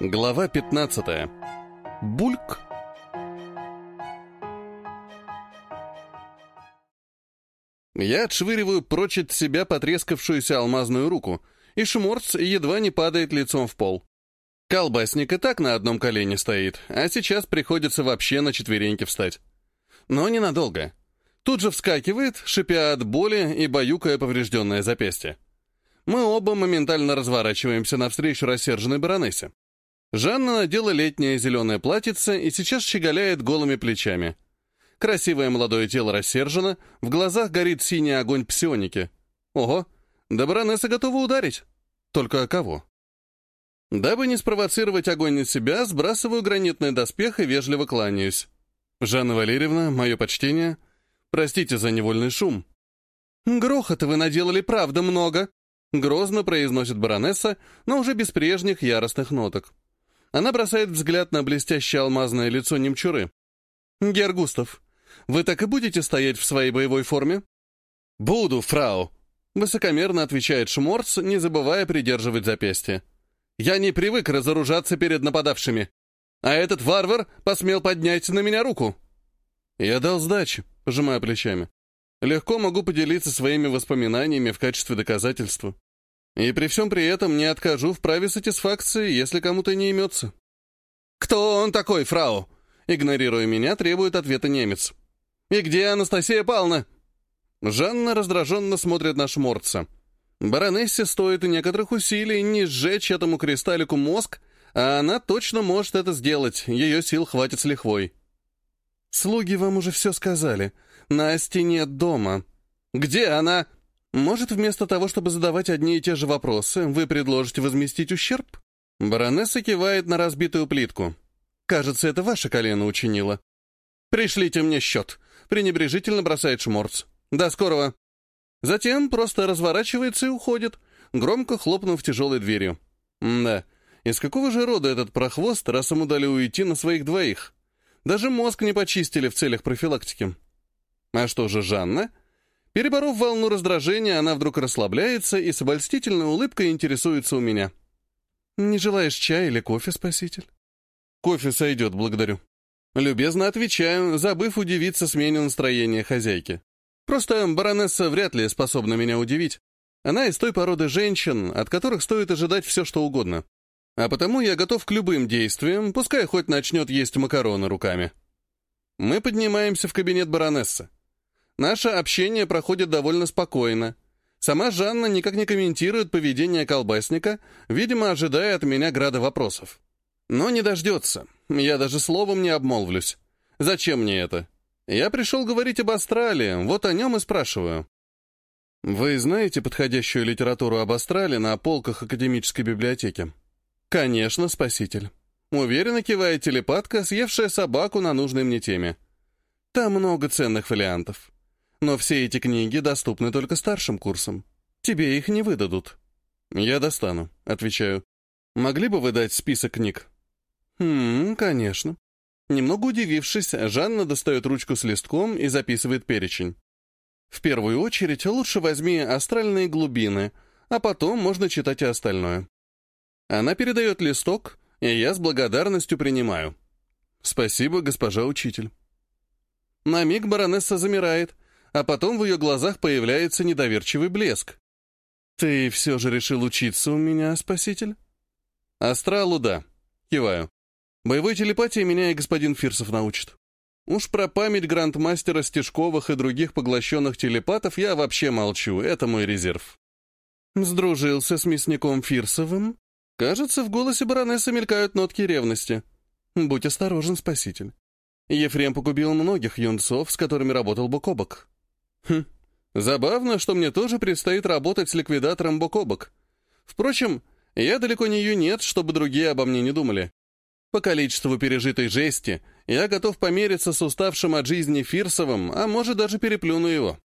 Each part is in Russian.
Глава 15. Бульк. Я отшвыриваю прочь от себя потрескавшуюся алмазную руку, и шморц едва не падает лицом в пол. Колбасник и так на одном колене стоит, а сейчас приходится вообще на четвереньки встать. Но ненадолго. Тут же вскакивает, шипя от боли и баюкая поврежденное запястье. Мы оба моментально разворачиваемся навстречу рассерженной баронессе. Жанна надела летнее зеленое платьице и сейчас щеголяет голыми плечами. Красивое молодое тело рассержено, в глазах горит синий огонь псионики. Ого, да баронесса готова ударить. Только кого? Дабы не спровоцировать огонь на себя, сбрасываю гранитный доспех и вежливо кланяюсь. «Жанна Валерьевна, мое почтение. Простите за невольный шум». «Грохота вы наделали, правда, много», — грозно произносит баронесса, но уже без прежних яростных ноток. Она бросает взгляд на блестящее алмазное лицо немчуры. «Гер Густав, вы так и будете стоять в своей боевой форме?» «Буду, фрау», — высокомерно отвечает Шморц, не забывая придерживать запястье. «Я не привык разоружаться перед нападавшими. А этот варвар посмел поднять на меня руку». «Я дал сдачи», — пожимая плечами. «Легко могу поделиться своими воспоминаниями в качестве доказательства. И при всем при этом не откажу в праве сатисфакции, если кому-то не имется. «Кто он такой, фрау?» Игнорируя меня, требует ответа немец. «И где Анастасия Павловна?» Жанна раздраженно смотрит на Шморца. Баронессе стоит некоторых усилий не сжечь этому кристаллику мозг, а она точно может это сделать, ее сил хватит с лихвой. «Слуги вам уже все сказали. Насти нет дома». «Где она?» Может, вместо того, чтобы задавать одни и те же вопросы, вы предложите возместить ущерб? Баронесса кивает на разбитую плитку. Кажется, это ваше колено учинило. Пришлите мне счет. Пренебрежительно бросает шморц. До скорого. Затем просто разворачивается и уходит, громко хлопнув тяжелой дверью. да, из какого же рода этот прохвост, раз ему дали уйти на своих двоих? Даже мозг не почистили в целях профилактики. А что же Жанна? Переборов волну раздражения, она вдруг расслабляется и с обольстительной улыбкой интересуется у меня. «Не желаешь чая или кофе, спаситель?» «Кофе сойдет, благодарю». Любезно отвечаю, забыв удивиться смене настроения хозяйки. Просто баронесса вряд ли способна меня удивить. Она из той породы женщин, от которых стоит ожидать все, что угодно. А потому я готов к любым действиям, пускай хоть начнет есть макароны руками. Мы поднимаемся в кабинет баронессы. Наше общение проходит довольно спокойно. Сама Жанна никак не комментирует поведение колбасника, видимо, ожидая от меня града вопросов. Но не дождется. Я даже словом не обмолвлюсь. Зачем мне это? Я пришел говорить об Астрале, вот о нем и спрашиваю. Вы знаете подходящую литературу об Астрале на полках академической библиотеки? Конечно, спаситель. Уверенно кивает телепатка, съевшая собаку на нужной мне теме. Там много ценных вариантов. Но все эти книги доступны только старшим курсам. Тебе их не выдадут. Я достану, отвечаю. Могли бы вы дать список книг? Хм, конечно. Немного удивившись, Жанна достает ручку с листком и записывает перечень. В первую очередь лучше возьми астральные глубины, а потом можно читать и остальное. Она передает листок, и я с благодарностью принимаю. Спасибо, госпожа учитель. На миг баронесса замирает, а потом в ее глазах появляется недоверчивый блеск. «Ты все же решил учиться у меня, спаситель?» «Астралу, да». Киваю. «Боевой телепатии меня и господин Фирсов научит. Уж про память грандмастера Стежковых и других поглощенных телепатов я вообще молчу, это мой резерв». Сдружился с мясником Фирсовым? Кажется, в голосе баронессы мелькают нотки ревности. Будь осторожен, спаситель. Ефрем погубил многих юнцов, с которыми работал бок о бок. Хм, забавно, что мне тоже предстоит работать с ликвидатором бок о бок. Впрочем, я далеко не юнец, чтобы другие обо мне не думали. По количеству пережитой жести я готов помериться с уставшим от жизни Фирсовым, а может даже переплюну его.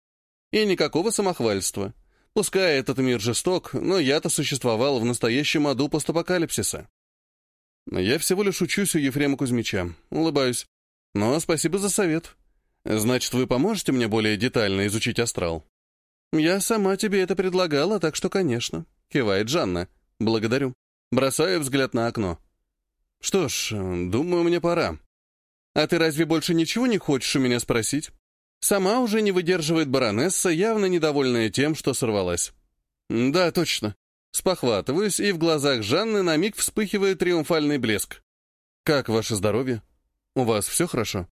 И никакого самохвальства. Пускай этот мир жесток, но я-то существовал в настоящем аду постапокалипсиса. Я всего лишь учусь у Ефрема Кузьмича. Улыбаюсь. Но спасибо за совет. Значит, вы поможете мне более детально изучить астрал? Я сама тебе это предлагала, так что, конечно. Кивает Жанна. Благодарю. Бросаю взгляд на окно. Что ж, думаю, мне пора. А ты разве больше ничего не хочешь у меня спросить? Сама уже не выдерживает баронесса, явно недовольная тем, что сорвалась. Да, точно. Спохватываюсь, и в глазах Жанны на миг вспыхивает триумфальный блеск. Как ваше здоровье? У вас все хорошо?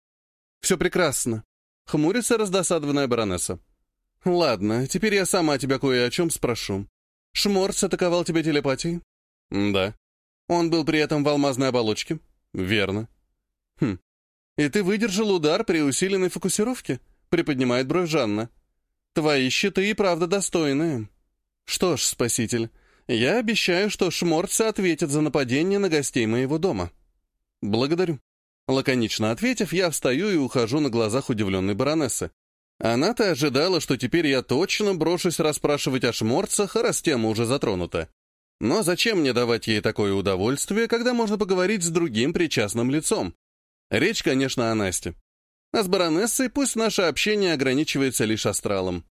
Все прекрасно. Хмурится раздосадованная баронесса. Ладно, теперь я сама тебя кое о чем спрошу. Шморц атаковал тебя телепатией? Да. Он был при этом в алмазной оболочке? Верно. Хм. И ты выдержал удар при усиленной фокусировке? Приподнимает бровь Жанна. Твои щиты и правда достойные. Что ж, спаситель, я обещаю, что шморцы ответят за нападение на гостей моего дома. Благодарю. Лаконично ответив, я встаю и ухожу на глазах удивленной баронессы. Она-то ожидала, что теперь я точно брошусь расспрашивать о шморцах, раз тема уже затронута. Но зачем мне давать ей такое удовольствие, когда можно поговорить с другим причастным лицом? Речь, конечно, о Насте. А с баронессой пусть наше общение ограничивается лишь астралом.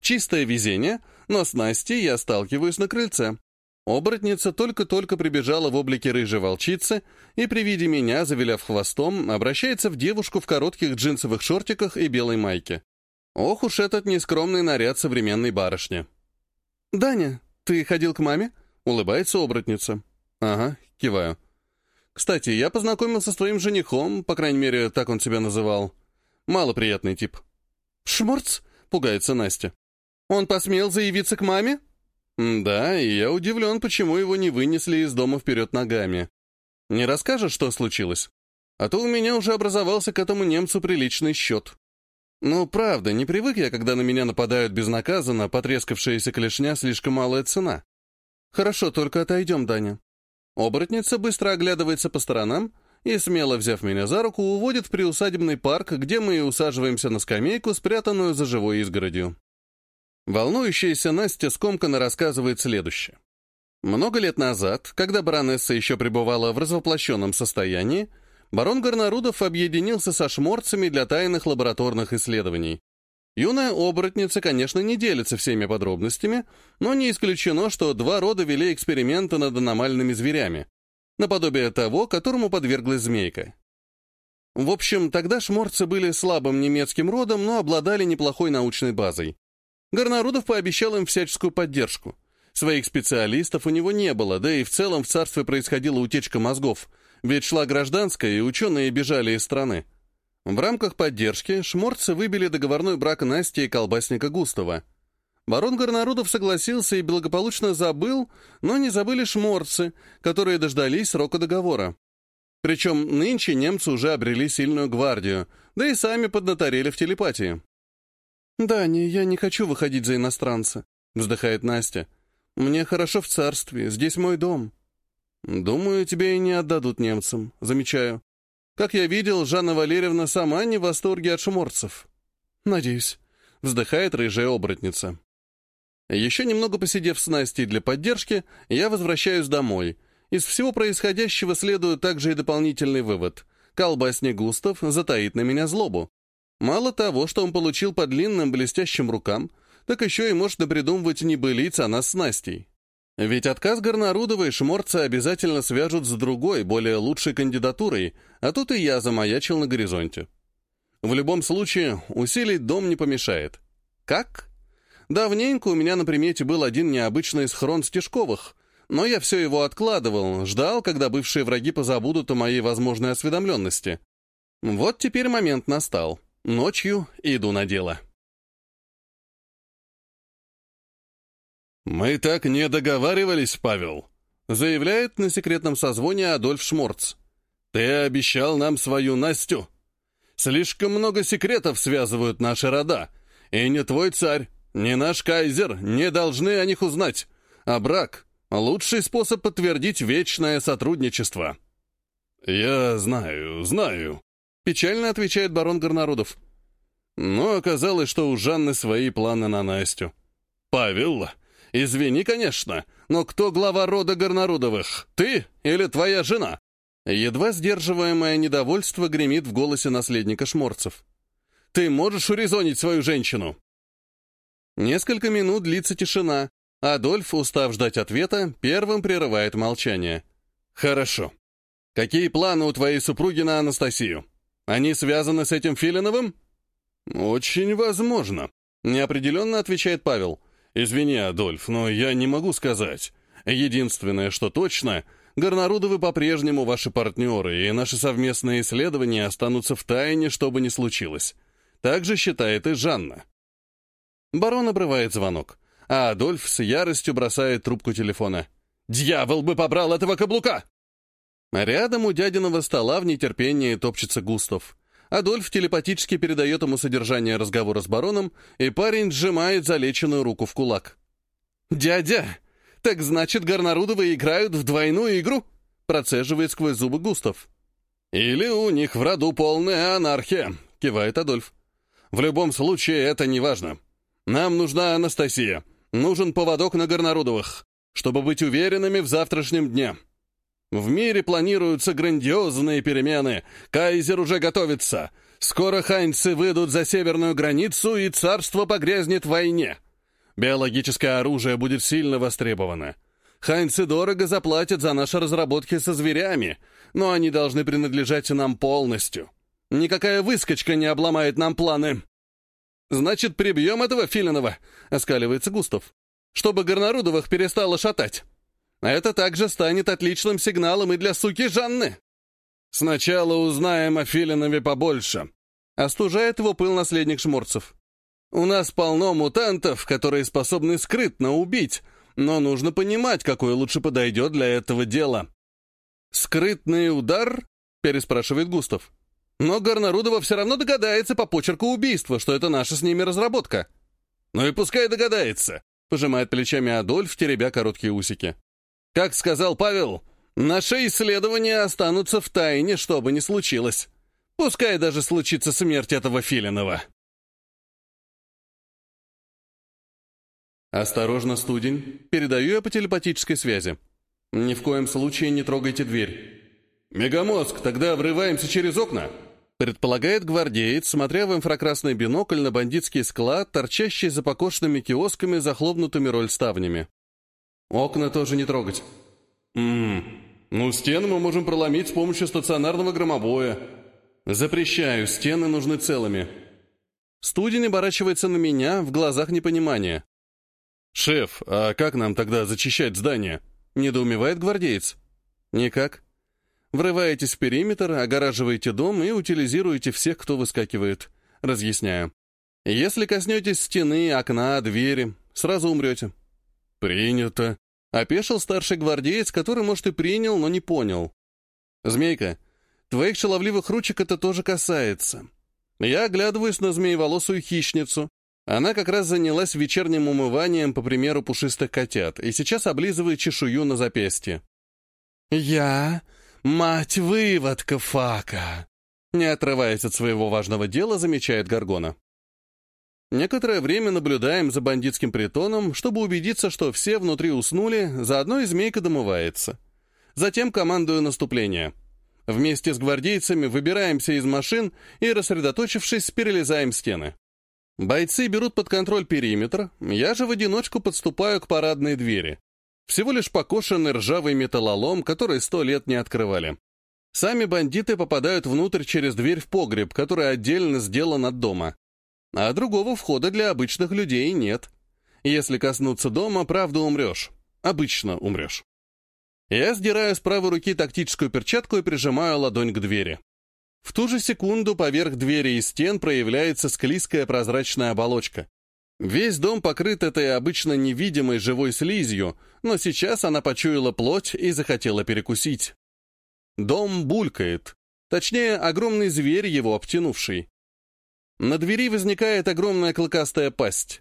Чистое везение, но с Настей я сталкиваюсь на крыльце. Оборотница только-только прибежала в облике рыжей волчицы и при виде меня, завиляв хвостом, обращается в девушку в коротких джинсовых шортиках и белой майке. Ох уж этот нескромный наряд современной барышни. «Даня, ты ходил к маме?» — улыбается оборотница. «Ага», — киваю. «Кстати, я познакомился с твоим женихом, по крайней мере, так он себя называл. Малоприятный тип». «Шморц?» — пугается Настя. «Он посмел заявиться к маме?» «Да, и я удивлен, почему его не вынесли из дома вперед ногами. Не расскажешь, что случилось? А то у меня уже образовался к этому немцу приличный счет. Ну, правда, не привык я, когда на меня нападают безнаказанно, потрескавшаяся клешня слишком малая цена. Хорошо, только отойдем, Даня». Оборотница быстро оглядывается по сторонам и, смело взяв меня за руку, уводит в приусадебный парк, где мы и усаживаемся на скамейку, спрятанную за живой изгородью. Волнующаяся Настя скомканно рассказывает следующее. Много лет назад, когда баронесса еще пребывала в развоплощенном состоянии, барон Горнарудов объединился со шморцами для тайных лабораторных исследований. Юная оборотница, конечно, не делится всеми подробностями, но не исключено, что два рода вели эксперименты над аномальными зверями, наподобие того, которому подверглась змейка. В общем, тогда шморцы были слабым немецким родом, но обладали неплохой научной базой. Горнарудов пообещал им всяческую поддержку. Своих специалистов у него не было, да и в целом в царстве происходила утечка мозгов, ведь шла гражданская, и ученые бежали из страны. В рамках поддержки шморцы выбили договорной брак Насти и колбасника Густава. Барон Горнарудов согласился и благополучно забыл, но не забыли шморцы, которые дождались срока договора. Причем нынче немцы уже обрели сильную гвардию, да и сами поднаторели в телепатии. «Даня, я не хочу выходить за иностранца», — вздыхает Настя. «Мне хорошо в царстве, здесь мой дом». «Думаю, тебя и не отдадут немцам», — замечаю. «Как я видел, Жанна Валерьевна сама не в восторге от шуморцев». «Надеюсь», — вздыхает рыжая оборотница. Еще немного посидев с Настей для поддержки, я возвращаюсь домой. Из всего происходящего следует также и дополнительный вывод. Колбасник Густав затаит на меня злобу. Мало того, что он получил по длинным блестящим рукам, так еще и может напридумывать небылиц о нас с Настей. Ведь отказ Горнарудова и Шморца обязательно свяжут с другой, более лучшей кандидатурой, а тут и я замаячил на горизонте. В любом случае, усилить дом не помешает. Как? Давненько у меня на примете был один необычный схрон Стежковых, но я все его откладывал, ждал, когда бывшие враги позабудут о моей возможной осведомленности. Вот теперь момент настал. Ночью иду на дело. «Мы так не договаривались, Павел», — заявляет на секретном созвоне Адольф Шморц. «Ты обещал нам свою Настю. Слишком много секретов связывают наши рода, и не твой царь, ни наш кайзер не должны о них узнать, а брак — лучший способ подтвердить вечное сотрудничество». «Я знаю, знаю», Печально отвечает барон Горнарудов. Но оказалось, что у Жанны свои планы на Настю. «Павел, извини, конечно, но кто глава рода Горнарудовых? Ты или твоя жена?» Едва сдерживаемое недовольство гремит в голосе наследника Шморцев. «Ты можешь урезонить свою женщину?» Несколько минут длится тишина. Адольф, устав ждать ответа, первым прерывает молчание. «Хорошо. Какие планы у твоей супруги на Анастасию? Они связаны с этим Филиновым? Очень возможно, неопределенно отвечает Павел. Извини, Адольф, но я не могу сказать. Единственное, что точно, Горнарудовы по-прежнему ваши партнеры, и наши совместные исследования останутся в тайне, что бы ни случилось. Так же считает и Жанна. Барон обрывает звонок, а Адольф с яростью бросает трубку телефона. «Дьявол бы побрал этого каблука!» Рядом у дядиного стола в нетерпении топчется Густав. Адольф телепатически передает ему содержание разговора с бароном, и парень сжимает залеченную руку в кулак. «Дядя, «Так значит, Горнарудовы играют в двойную игру?» процеживает сквозь зубы Густав. «Или у них в роду полная анархия», — кивает Адольф. «В любом случае, это не важно. Нам нужна Анастасия. Нужен поводок на Горнарудовых, чтобы быть уверенными в завтрашнем дне. В мире планируются грандиозные перемены. Кайзер уже готовится. Скоро ханьцы выйдут за северную границу, и царство погрязнет в войне. Биологическое оружие будет сильно востребовано. Хайнцы дорого заплатят за наши разработки со зверями, но они должны принадлежать нам полностью. Никакая выскочка не обломает нам планы. Значит, прибьем этого Филинова, — оскаливается Густав, чтобы Горнарудовых перестало шатать. Это также станет отличным сигналом и для суки Жанны. Сначала узнаем о Филинове побольше. Остужает его пыл наследник Шморцев. У нас полно мутантов, которые способны скрытно убить, но нужно понимать, какой лучше подойдет для этого дела. «Скрытный удар?» — переспрашивает Густав. «Но Горнарудова все равно догадается по почерку убийства, что это наша с ними разработка». «Ну и пускай догадается», — пожимает плечами Адольф, теребя короткие усики. «Как сказал Павел, наши исследования останутся в тайне, что бы ни случилось. Пускай даже случится смерть этого Филинова». «Осторожно, студень. Передаю я по телепатической связи. Ни в коем случае не трогайте дверь». «Мегамозг, тогда врываемся через окна?» Предполагает гвардеец, смотря в инфракрасный бинокль на бандитский склад, торчащий за покошенными киосками, захлопнутыми рольставнями. «Окна тоже не трогать». «Ммм, ну стены мы можем проломить с помощью стационарного громобоя». «Запрещаю, стены нужны целыми». Студень оборачивается на меня, в глазах непонимания. «Шеф, а как нам тогда зачищать здание?» — недоумевает гвардеец. «Никак. Врываетесь в периметр, огораживаете дом и утилизируете всех, кто выскакивает. Разъясняю. Если коснетесь стены, окна, двери, сразу умрете». «Принято», — опешил старший гвардеец, который, может, и принял, но не понял. «Змейка, твоих шаловливых ручек это тоже касается. Я оглядываюсь на змееволосую хищницу, она как раз занялась вечерним умыванием по примеру пушистых котят и сейчас облизывает чешую на запястье. «Я — мать выводка Фака!» Не отрываясь от своего важного дела, замечает Гаргона. Некоторое время наблюдаем за бандитским притоном, чтобы убедиться, что все внутри уснули, заодно и змейка домывается. Затем командую наступление. Вместе с гвардейцами выбираемся из машин и, рассредоточившись, перелезаем стены. Бойцы берут под контроль периметр, я же в одиночку подступаю к парадной двери. Всего лишь покошенный ржавый металлолом, который сто лет не открывали. Сами бандиты попадают внутрь через дверь в погреб, который отдельно сделан от дома. А другого входа для обычных людей нет. Если коснуться дома, правда умрешь. Обычно умрешь. Я сдираю с правой руки тактическую перчатку и прижимаю ладонь к двери. В ту же секунду поверх двери и стен проявляется склизкая прозрачная оболочка. Весь дом покрыт этой обычно невидимой живой слизью, но сейчас она почуяла плоть и захотела перекусить. Дом булькает. Точнее, огромный зверь, его обтянувший. На двери возникает огромная клыкастая пасть.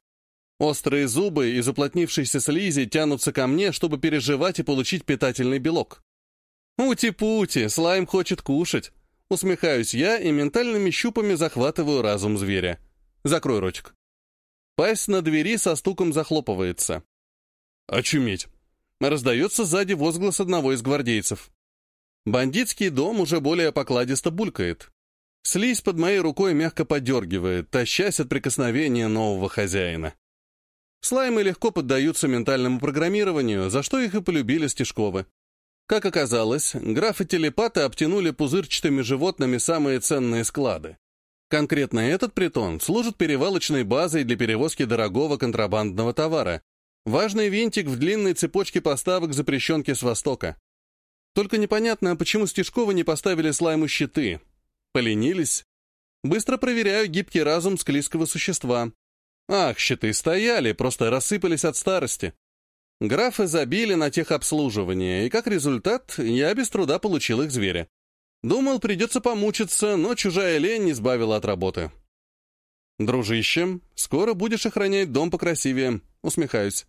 Острые зубы из уплотнившейся слизи тянутся ко мне, чтобы переживать и получить питательный белок. Ути-пути, слайм хочет кушать. Усмехаюсь я и ментальными щупами захватываю разум зверя. Закрой ротик. Пасть на двери со стуком захлопывается. «Очуметь!» Раздается сзади возглас одного из гвардейцев. Бандитский дом уже более покладисто булькает. Слизь под моей рукой мягко подергивает, тащась от прикосновения нового хозяина. Слаймы легко поддаются ментальному программированию, за что их и полюбили Стешковы. Как оказалось, графы-телепаты обтянули пузырчатыми животными самые ценные склады. Конкретно этот притон служит перевалочной базой для перевозки дорогого контрабандного товара. Важный винтик в длинной цепочке поставок запрещенки с Востока. Только непонятно, почему Стешкова не поставили слайму щиты. Поленились. Быстро проверяю гибкий разум склизкого существа. Ах, щиты стояли, просто рассыпались от старости. Графы забили на техобслуживание, и как результат я без труда получил их зверя. Думал, придется помучиться, но чужая лень не избавила от работы. «Дружище, скоро будешь охранять дом покрасивее», — усмехаюсь.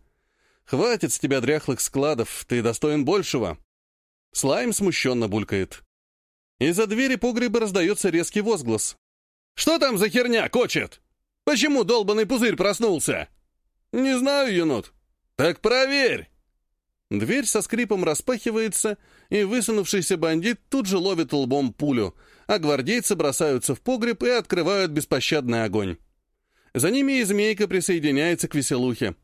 «Хватит с тебя дряхлых складов, ты достоин большего». Слайм смущенно булькает. Из-за двери погреба раздается резкий возглас. «Что там за херня, кочет? Почему долбанный пузырь проснулся?» «Не знаю, енот». «Так проверь!» Дверь со скрипом распахивается, и высунувшийся бандит тут же ловит лбом пулю, а гвардейцы бросаются в погреб и открывают беспощадный огонь. За ними и змейка присоединяется к веселухе.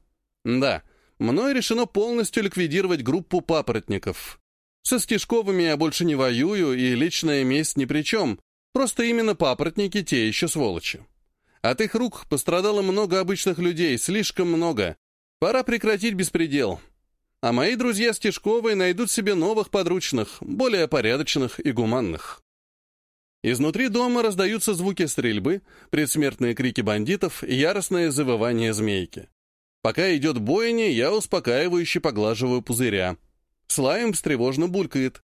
Да, мной решено полностью ликвидировать группу папоротников. Со Стежковыми я больше не воюю, и личная месть ни при чем. Просто именно папоротники те еще сволочи. От их рук пострадало много обычных людей, слишком много. Пора прекратить беспредел. А мои друзья Стежковые найдут себе новых подручных, более порядочных и гуманных. Изнутри дома раздаются звуки стрельбы, предсмертные крики бандитов и яростное завывание змейки. Пока идет бойня, я успокаивающе поглаживаю пузыря. Слайм встревожно булькает.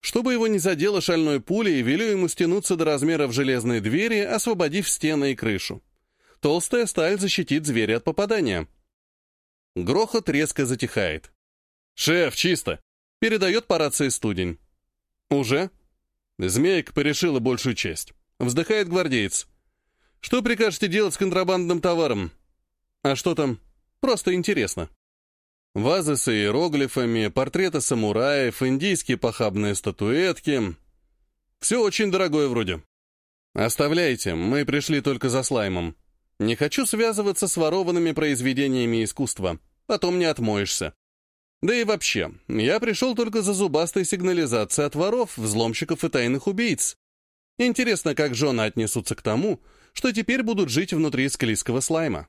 Чтобы его не задело шальной пулей, велю ему стянуться до размеров железной двери, освободив стены и крышу. Толстая сталь защитит зверя от попадания. Грохот резко затихает. «Шеф, чисто!» — передает по рации студень. «Уже?» Змейка порешила большую честь. Вздыхает гвардеец. «Что прикажете делать с контрабандным товаром?» «А что там?» «Просто интересно». Вазы с иероглифами, портреты самураев, индийские похабные статуэтки. Все очень дорогое вроде. Оставляйте, мы пришли только за слаймом. Не хочу связываться с ворованными произведениями искусства. Потом не отмоешься. Да и вообще, я пришел только за зубастой сигнализацией от воров, взломщиков и тайных убийц. Интересно, как жены отнесутся к тому, что теперь будут жить внутри склизкого слайма.